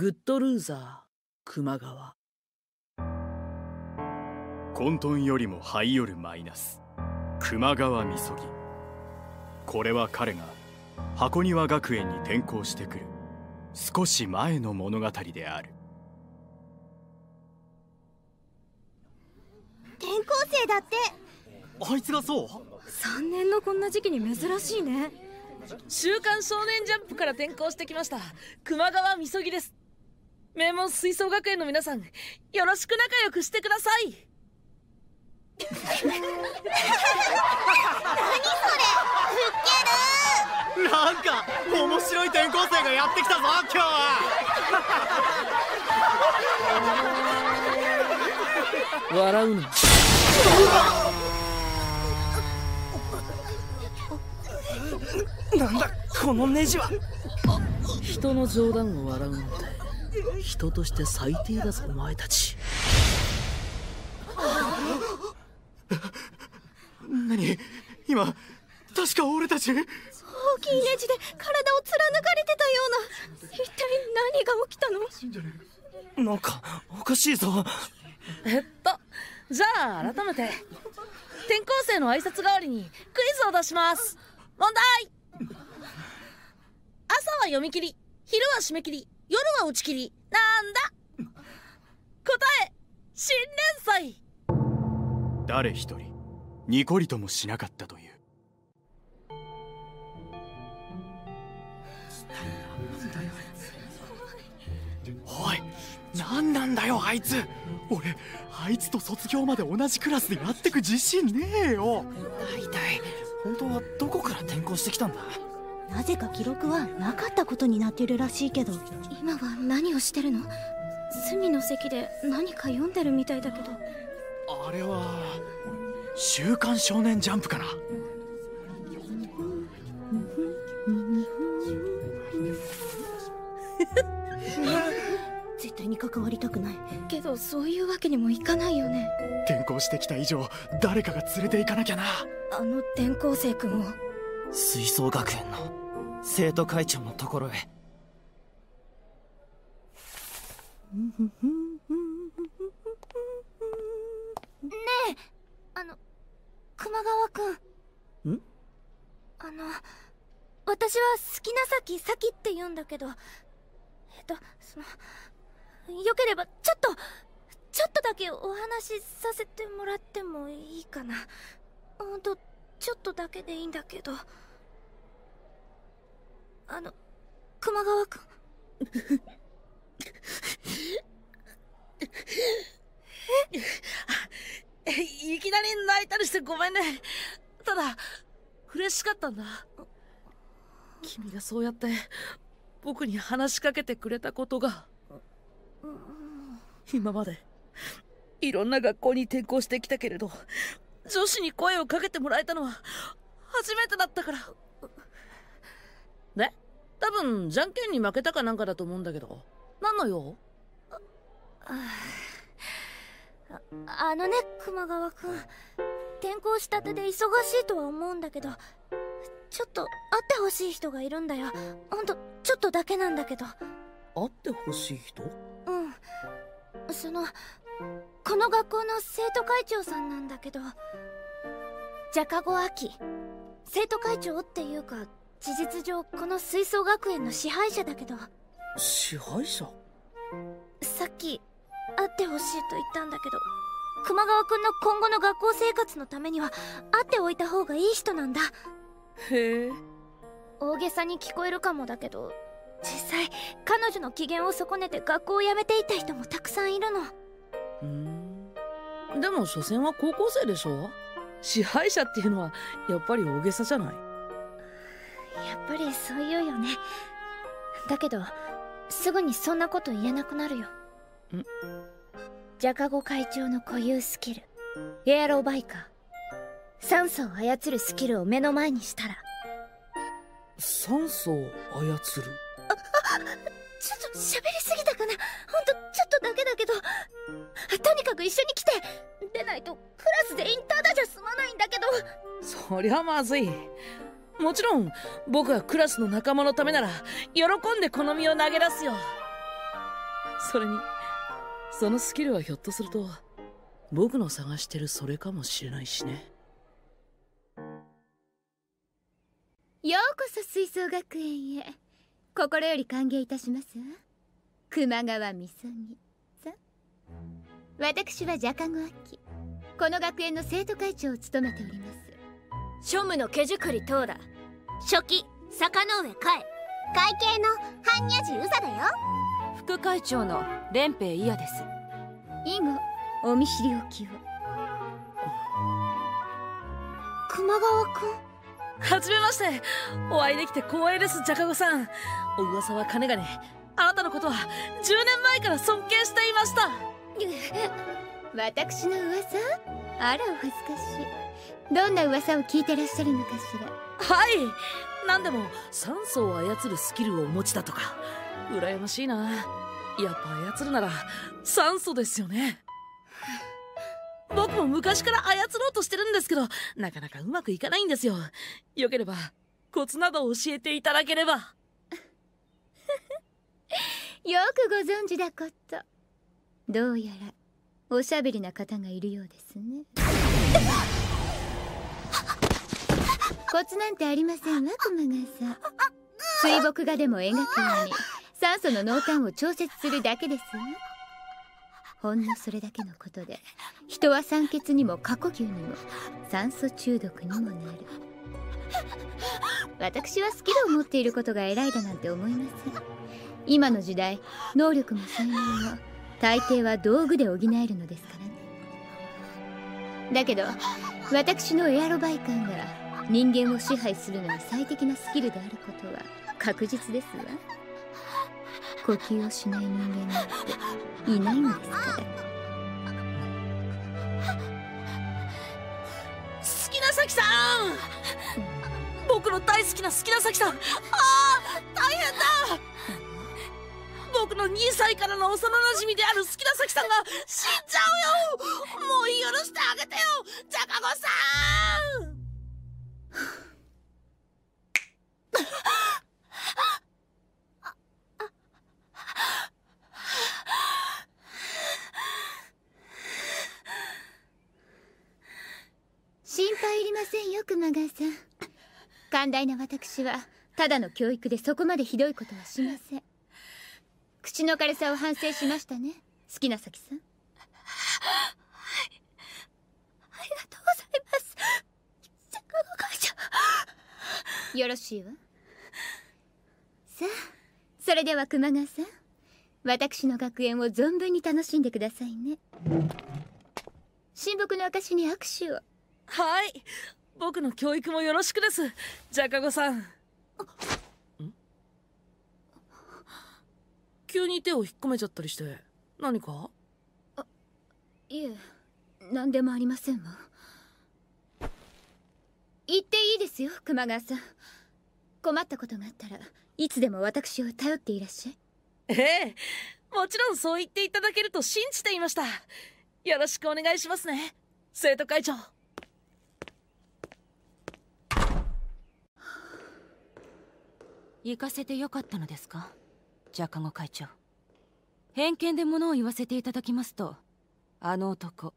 グッドルーザー熊川。混沌よりも這い寄るマイナス。熊川みそぎ。これは彼が箱庭学園に転校してくる。少し前の物語である。転校生だって。あいつがそう？3年のこんな時期に珍しいね。週刊少年ジャンプから転校してきました。熊川みそぎです名門吹奏楽園の皆さんよろしく仲良くしてください。何それふっなんか面白い転校生がやってきたぞ今日は。笑うな。なんだこのネジは。人の冗談を笑うなんて人として最低だぞお前たち。何？今確か俺たち？大きいネジで体を貫かれてたような。一体何が起きたの？なんかおかしいぞ。えっとじゃあ改めて転校生の挨拶代わりにクイズを出します。問題。朝は読み切り昼は締め切り夜は打ち切りなんだ？答え新連載。誰一人ニコリともしなかったという。おい何なんだよあいつ。俺あいつと卒業まで同じクラスでやってく自信ねえよ。大体本当はどこから転校してきたんだ？なぜか記録はなかったことになってるらしいけど。今は何をしてるの？隅の席で何か読んでるみたいだけど。あれは「週刊少年ジャンプ」かな？絶対に関わりたくない。けどそういうわけにもいかないよね。転校してきた以上誰かが連れて行かなきゃな。あの転校生君を吹奏楽園の生徒会長のところへ。ねえあの熊川くん。ん？あの私は好きな先先って言うんだけど。えっとそのよければちょっとちょっとだけお話しさせてもらってもいいかな。ほんとちょっとだけでいいんだけど。あの熊川くん。いきなり泣いたりしてごめんね。ただ嬉しかったんだ。君がそうやって僕に話しかけてくれたことが今までいろんな学校に転校してきたけれど女子に声をかけてもらえたのは初めてだったから。ね？多分じゃんけんに負けたかなんかだと思うんだけど。何の用？あのね熊川くん。転校したてで忙しいとは思うんだけどちょっと会ってほしい人がいるんだよ。ほんとちょっとだけなんだけど。会ってほしい人？うん。そのこの学校の生徒会長さんなんだけどジャカゴアキ生徒会長っていうか事実上この吹奏楽園の支配者だけど。支配者？さっき会ってほしいと言ったんだけど熊川くんの今後の学校生活のためには会っておいた方がいい人なんだ。へえ。大げさに聞こえるかもだけど実際彼女の機嫌を損ねて学校を辞めていった人もたくさんいるの。うーんでも所詮は高校生でしょ？支配者っていうのはやっぱり大げさじゃない？やっぱりそう言うよね。だけどすぐにそんなこと言えなくなるよ。ん？ジャカゴ会長の固有スキル。エアロバイカー。酸素を操るスキルを目の前にしたら。酸素を操る？ちょっと喋りすぎほんとちょっとだけだけどとにかく一緒に来てでないとクラス全員タダじゃ済まないんだけど。そりゃまずい。もちろん僕はクラスの仲間のためなら喜んでこの身を投げ出すよ。それにそのスキルはひょっとすると僕の探してるそれかもしれないしね。ようこそ吹奏学園へ。心より歓迎いたします。わ熊川みそぎさん。私はジャカゴアキ。この学園の生徒会長を務めております。庶務の毛じくり等だ。初期坂上海。会計の般若寺宇佐だよ。副会長の蓮平伊也です。以後お見知りおきを。熊川くんはじめまして。お会いできて光栄ですジャカゴさん。お噂は金がねあなたのことは10年前から尊敬していました。私の噂？あらお恥ずかしい。どんな噂を聞いてらっしゃるのかしら？はい。何でも酸素を操るスキルをお持ちだとか。羨ましいな。やっぱ操るなら酸素ですよね。僕も昔から操ろうとしてるんですけどなかなかうまくいかないんですよ。よければコツなど教えていただければよくご存知だこと。どうやらおしゃべりな方がいるようですね。コツなんてありませんわ熊川さん。水墨画でも描くように酸素の濃淡を調節するだけですわほんのそれだけのことで人は酸欠にも過呼吸にも酸素中毒にもなる。私はスキルを持っていることが偉いだなんて思いません。今の時代能力も才能も大抵は道具で補えるのですからね。だけど私のエアロバイカーが人間を支配するのに最適なスキルであることは確実ですわ。呼吸をしない人間なんていないのですから。好きなさきさん！僕の大好きな好きなさきさん！ああ大変だ！僕の2歳からの幼馴染である好きなさきさんが死んじゃうよもう許してあげてよジャカゴさん心配いりませんよ熊川さん。寛大な私はただの教育でそこまでひどいことはしません口の軽さを反省しましたね。好きなさきさん。ありがとうございます。ジャカゴ会長よろしいわ。さあそれでは熊川さん。私の学園を存分に楽しんでくださいね。親睦の証に握手を。はい。僕の教育もよろしくです。ジャカゴさんん急に手を引っ込めちゃったりして。何か？いえ何でもありませんわ。言っていいですよ熊川さん。困ったことがあったらいつでも私を頼っていらっしゃい。ええもちろんそう言っていただけると信じていました。よろしくお願いしますね生徒会長。行かせてよかったのですかジャカゴ会長偏見で物を言わせていただきますとあの男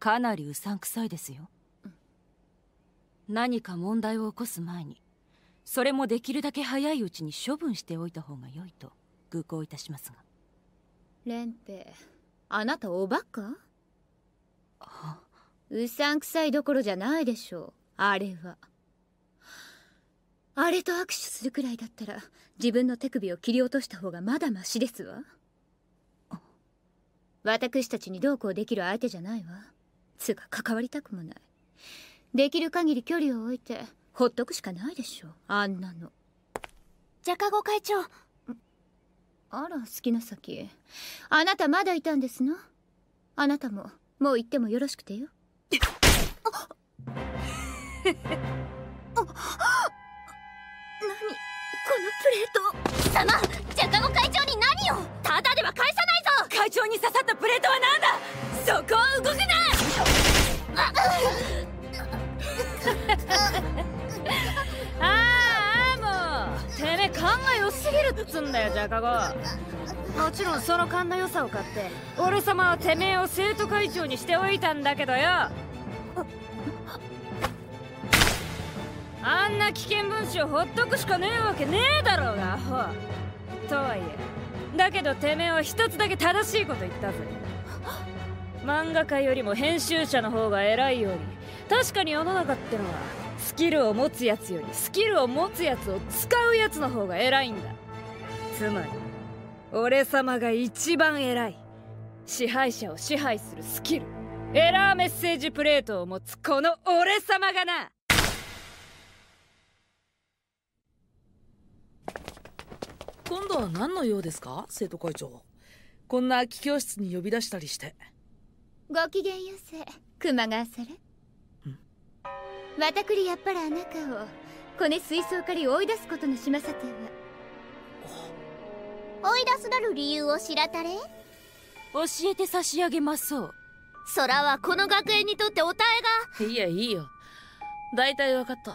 かなりうさんくさいですよ。何か問題を起こす前にそれもできるだけ早いうちに処分しておいた方が良いと愚行いたしますが。蓮平あなたおバカ？うさんくさいどころじゃないでしょうあれは。あれと握手するくらいだったら自分の手首を切り落とした方がまだマシですわ私たちにどうこうできる相手じゃないわ。つうか関わりたくもない。できる限り距離を置いてほっとくしかないでしょあんなの。ジャカゴ会長。あら好きな先。あなたまだいたんですの？あなたももう行ってもよろしくてよ。このプレート？貴様ジャカゴ会長に何を？ただでは返さないぞ会長に刺さったプレートは何だ？そこを動くな！ああもうてめえ勘が良すぎるっつんだよジャカゴ。もちろんその勘の良さを買って俺様はてめえを生徒会長にしておいたんだけどよ。あんな危険分子をほっとくしかねえわけねえだろうがアホ。とはいえだけどてめえは一つだけ正しいこと言ったぜ。漫画家よりも編集者の方が偉いように確かに世の中ってのはスキルを持つやつよりスキルを持つやつを使うやつの方が偉いんだ。つまり俺様が一番偉い。支配者を支配するスキル。エラーメッセージプレートを持つこの俺様がな。今度は何の用ですか？生徒会長こんな空き教室に呼び出したりして。ごきげんよせ。熊川さらわたくりやっぱりあなたをこね水槽から追い出すことのしまさては。追い出すなる理由を知らたれ。教えて差し上げましょう。空はこの学園にとっておたえが。いやいいよ。大体分かった。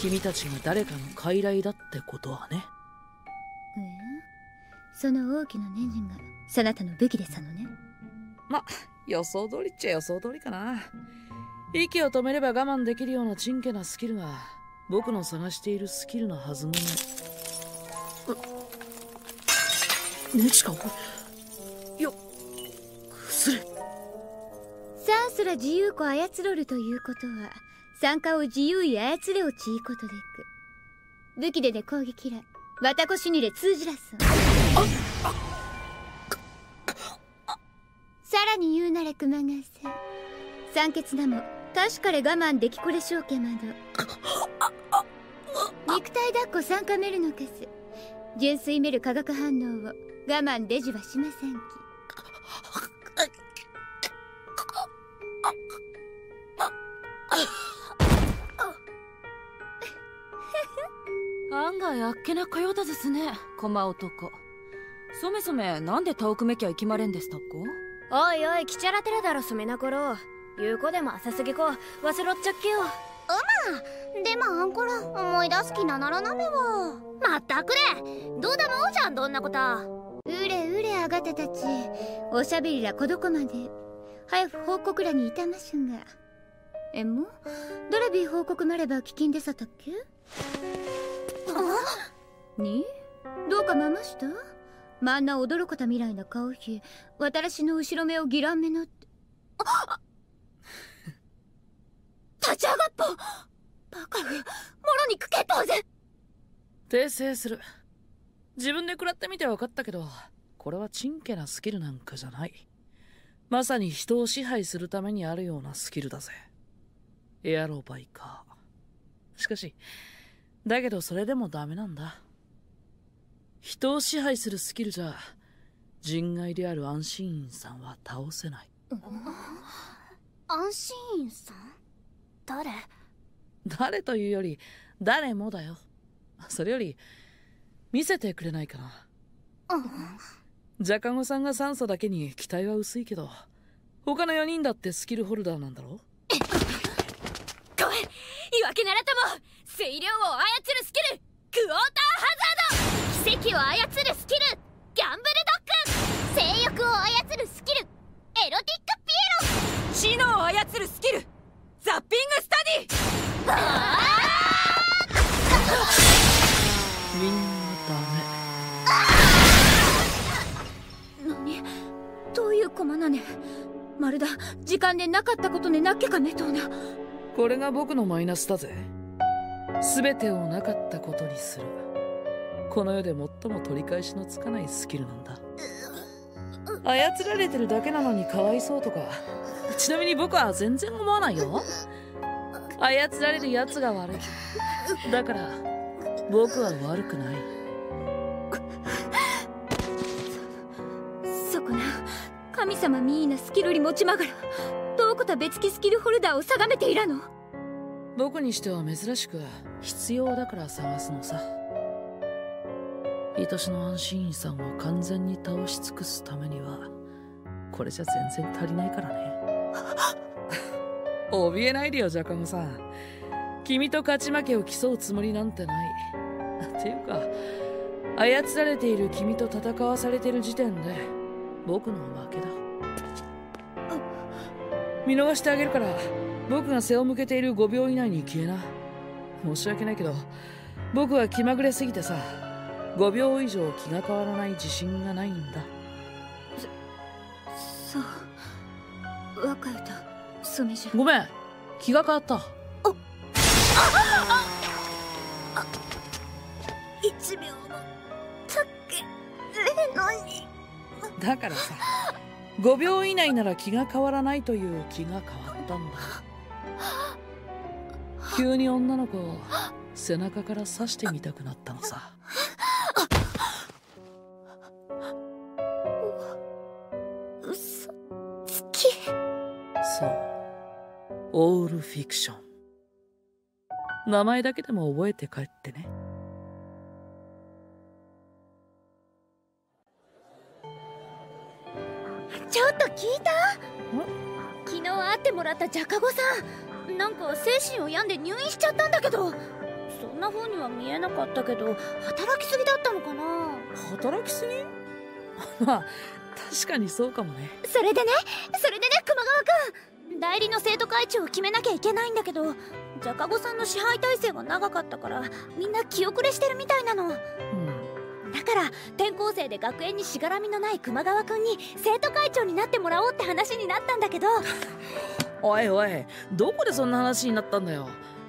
君たちが誰かの傀儡だってことはねその大きなネジがそなたの武器でさのね。ま予想通りっちゃ予想通りかな。息を止めれば我慢できるようなチンケなスキルが僕の探しているスキルのはずもねネジかこれよ薬。さあそら自由子操ろるということは参加を自由に操れをちいことでく。武器でで攻撃らわたこしにれ通じらすさらに言うなれ熊川さん酸欠なも確かれ我慢できこれしょうけまど。肉体抱っこ参加めるのかす純粋める化学反応を。我慢でじはしませんき。案外あっけなかようだですね。駒男。そめそめなんでタオくめきゃいきまれんですたっこ？おいおいきちゃらてるだろそめな頃言う子でも浅すぎこ忘ろっちゃっけよ。でもあんこら思い出す気なならなめわ。まったくれどうだもうじゃんどんなこと。うれうれあがたたち。おしゃべりらこどこまで。早く報告らにいたましゅが。えも？どれび報告なれば危険でさたっけ？にどうかまました？まんな驚こた未来の顔ひ私の後ろ目をギラン目のって。立ち上がっぽ！バカふもろにくけとぜ！訂正する。自分で食らってみて分かったけどこれはチンケなスキルなんかじゃない。まさに人を支配するためにあるようなスキルだぜ。エアロバイカー。しかしだけどそれでもダメなんだ人を支配するスキルじゃ人外である安心院さんは倒せない。安心院さん？誰？誰というより誰もだよ。それより見せてくれないかな。ジャカゴさんが酸素だけに期待は薄いけど他の4人だってスキルホルダーなんだろ？ごめん。言い訳ならとも声量を操るスキルクォーターハザード奇跡を操るスキルギャンブルドッグ性欲を操るスキルエロティックピエロ知能を操るスキルザッピングスタディみんなダメ。何どういうコマなねまるだ時間でなかったことねなっけかめとうなこれが僕のマイナスだぜ。全てをなかったことにするこの世で最も取り返しのつかないスキルなんだ。操られてるだけなのにかわいそうとか。ちなみに僕は全然思わないよ。操られるやつが悪い。だから僕は悪くない。そこな。神様みーなスキルに持ちまがらどうこた別気スキルホルダーを定めていらの？僕にしては珍しく必要だから探すのさ愛しの安心院さんを完全に倒し尽くすためにはこれじゃ全然足りないからね。怯えないでよジャカゴさん。君と勝ち負けを競うつもりなんてない。っていうか操られている君と戦わされてる時点で僕の負けだ。見逃してあげるから僕が背を向けている5秒以内に消えな。申し訳ないけど僕は気まぐれすぎてさ5秒以上気が変わらない自信がないんだ。そう若いとそれじ。ゃごめん気が変わった。1秒もたっけれのにだからさ5秒以内なら気が変わらないという気が変わったんだ。急に女の子を背中から刺してみたくなったのさ嘘つきそう。オールフィクション名前だけでも覚えて帰ってね。ちょっと聞いた？昨日会ってもらったジャカゴさん。なんか精神を病んで入院しちゃったんだけど。そんな風には見えなかったけど働きすぎだったのかな？働きすぎ？まあ確かにそうかもね。それでね？それでね熊川くん。代理の生徒会長を決めなきゃいけないんだけどジャカゴさんの支配体制が長かったからみんな気遅れしてるみたいなの。うん。だから転校生で学園にしがらみのない熊川くんに生徒会長になってもらおうって話になったんだけど。おいおいどこでそんな話になったんだよ。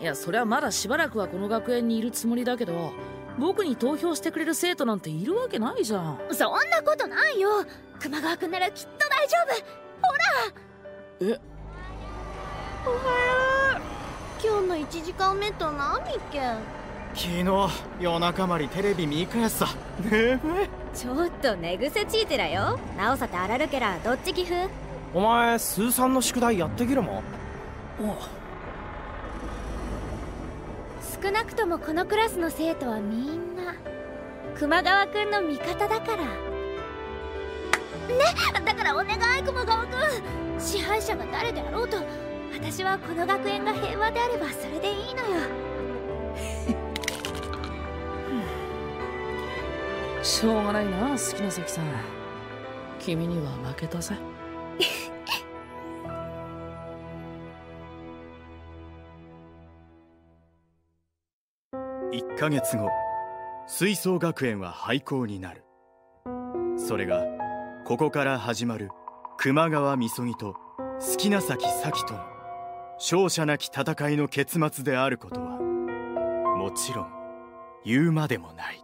いやそりゃまだしばらくはこの学園にいるつもりだけど僕に投票してくれる生徒なんているわけないじゃん。そんなことないよ。熊川くんならきっと大丈夫。え？おはよう今日の1時間目と何っけ？昨日夜中までテレビ見返すさねえ。ちょっと寝癖ついてらよ。直さてあらるけらどっち寄付？お前スーさんの宿題やってきるもん少なくともこのクラスの生徒はみんな熊川くんの味方だから。ねだからお願い熊川くん。支配者が誰であろうと私はこの学園が平和であればそれでいいのよ。しょうがないな好きな関さん。君には負けたぜ1ヶ月後吹奏楽園は廃校になる。それがここから始まる熊川みそぎと好きな崎咲との勝者なき戦いの結末であることはもちろん言うまでもない。